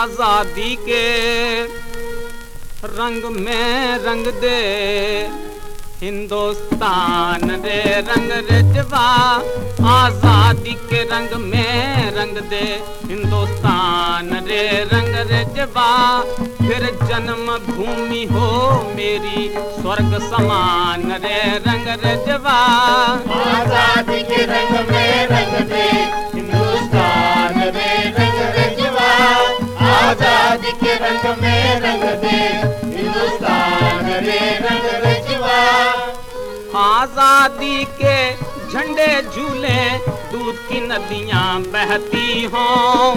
आज़ादी के रंग में रंग दे, हिंदुस्तान रे रंग रजवा। आज़ादी के रंग में रंग दे, हिंदुस्तान रे रंग रजवा। फिर जन्म भूमि हो मेरी, स्वर्ग समान रे रंग रजवा। आज़ादी के झंडे झूले, दूध की नदियाँ बहती हों।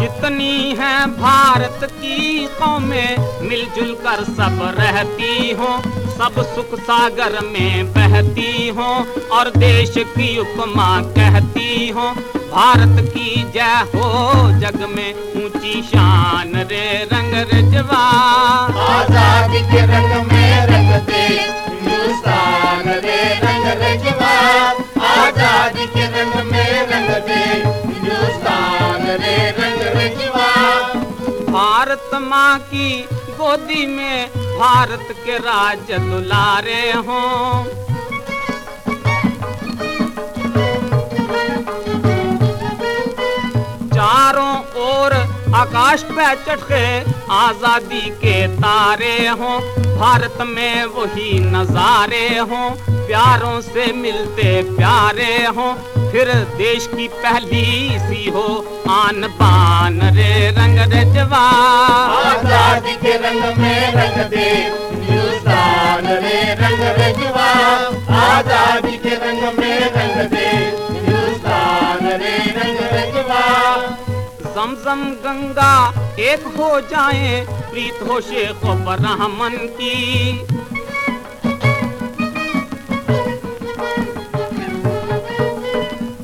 जितनी है भारत की कौमें, मिलजुल कर सब रहती हो। सब सुख सागर में बहती हो और देश की उपमा कहती हो। भारत की जय हो जग में ऊँची शान रे रंग रजवा आज़ादी के रंग में रंग दे हिंदुस्तान रे रंग रजवा आज़ादी के रंग में रंग दे हिंदुस्तान रे रंग रजवा भारत माँ की गोदी में भारत के राज दुलारे हों। आकाश पे चढ़े आज़ादी के तारे हों, भारत में वही नजारे हों, प्यारों से मिलते प्यारे हों, फिर देश की पहली सी हो आन पान रे रंग रजवा आज़ादी के रंग में रंग दे रे रंग रजवा आज़ादी के जमजम गंगा, एक हो जाए प्रीत हो शेख ब्राह्मण की।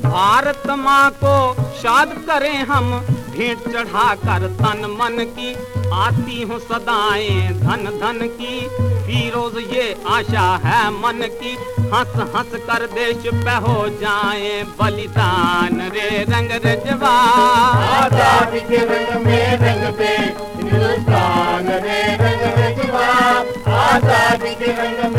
भारत माँ को शाद करें हम, भेंट चढ़ा कर तन मन की। आती हूँ सदाएँ धन धन की, फिरोज ये आशा है मन की। हंस हंस कर देश पे हो जाए बलिदान रे रंग रजवा के रंग में रंग दे हिंदुस्तान रे रंग रजवा आज़ादी के रंग में रंग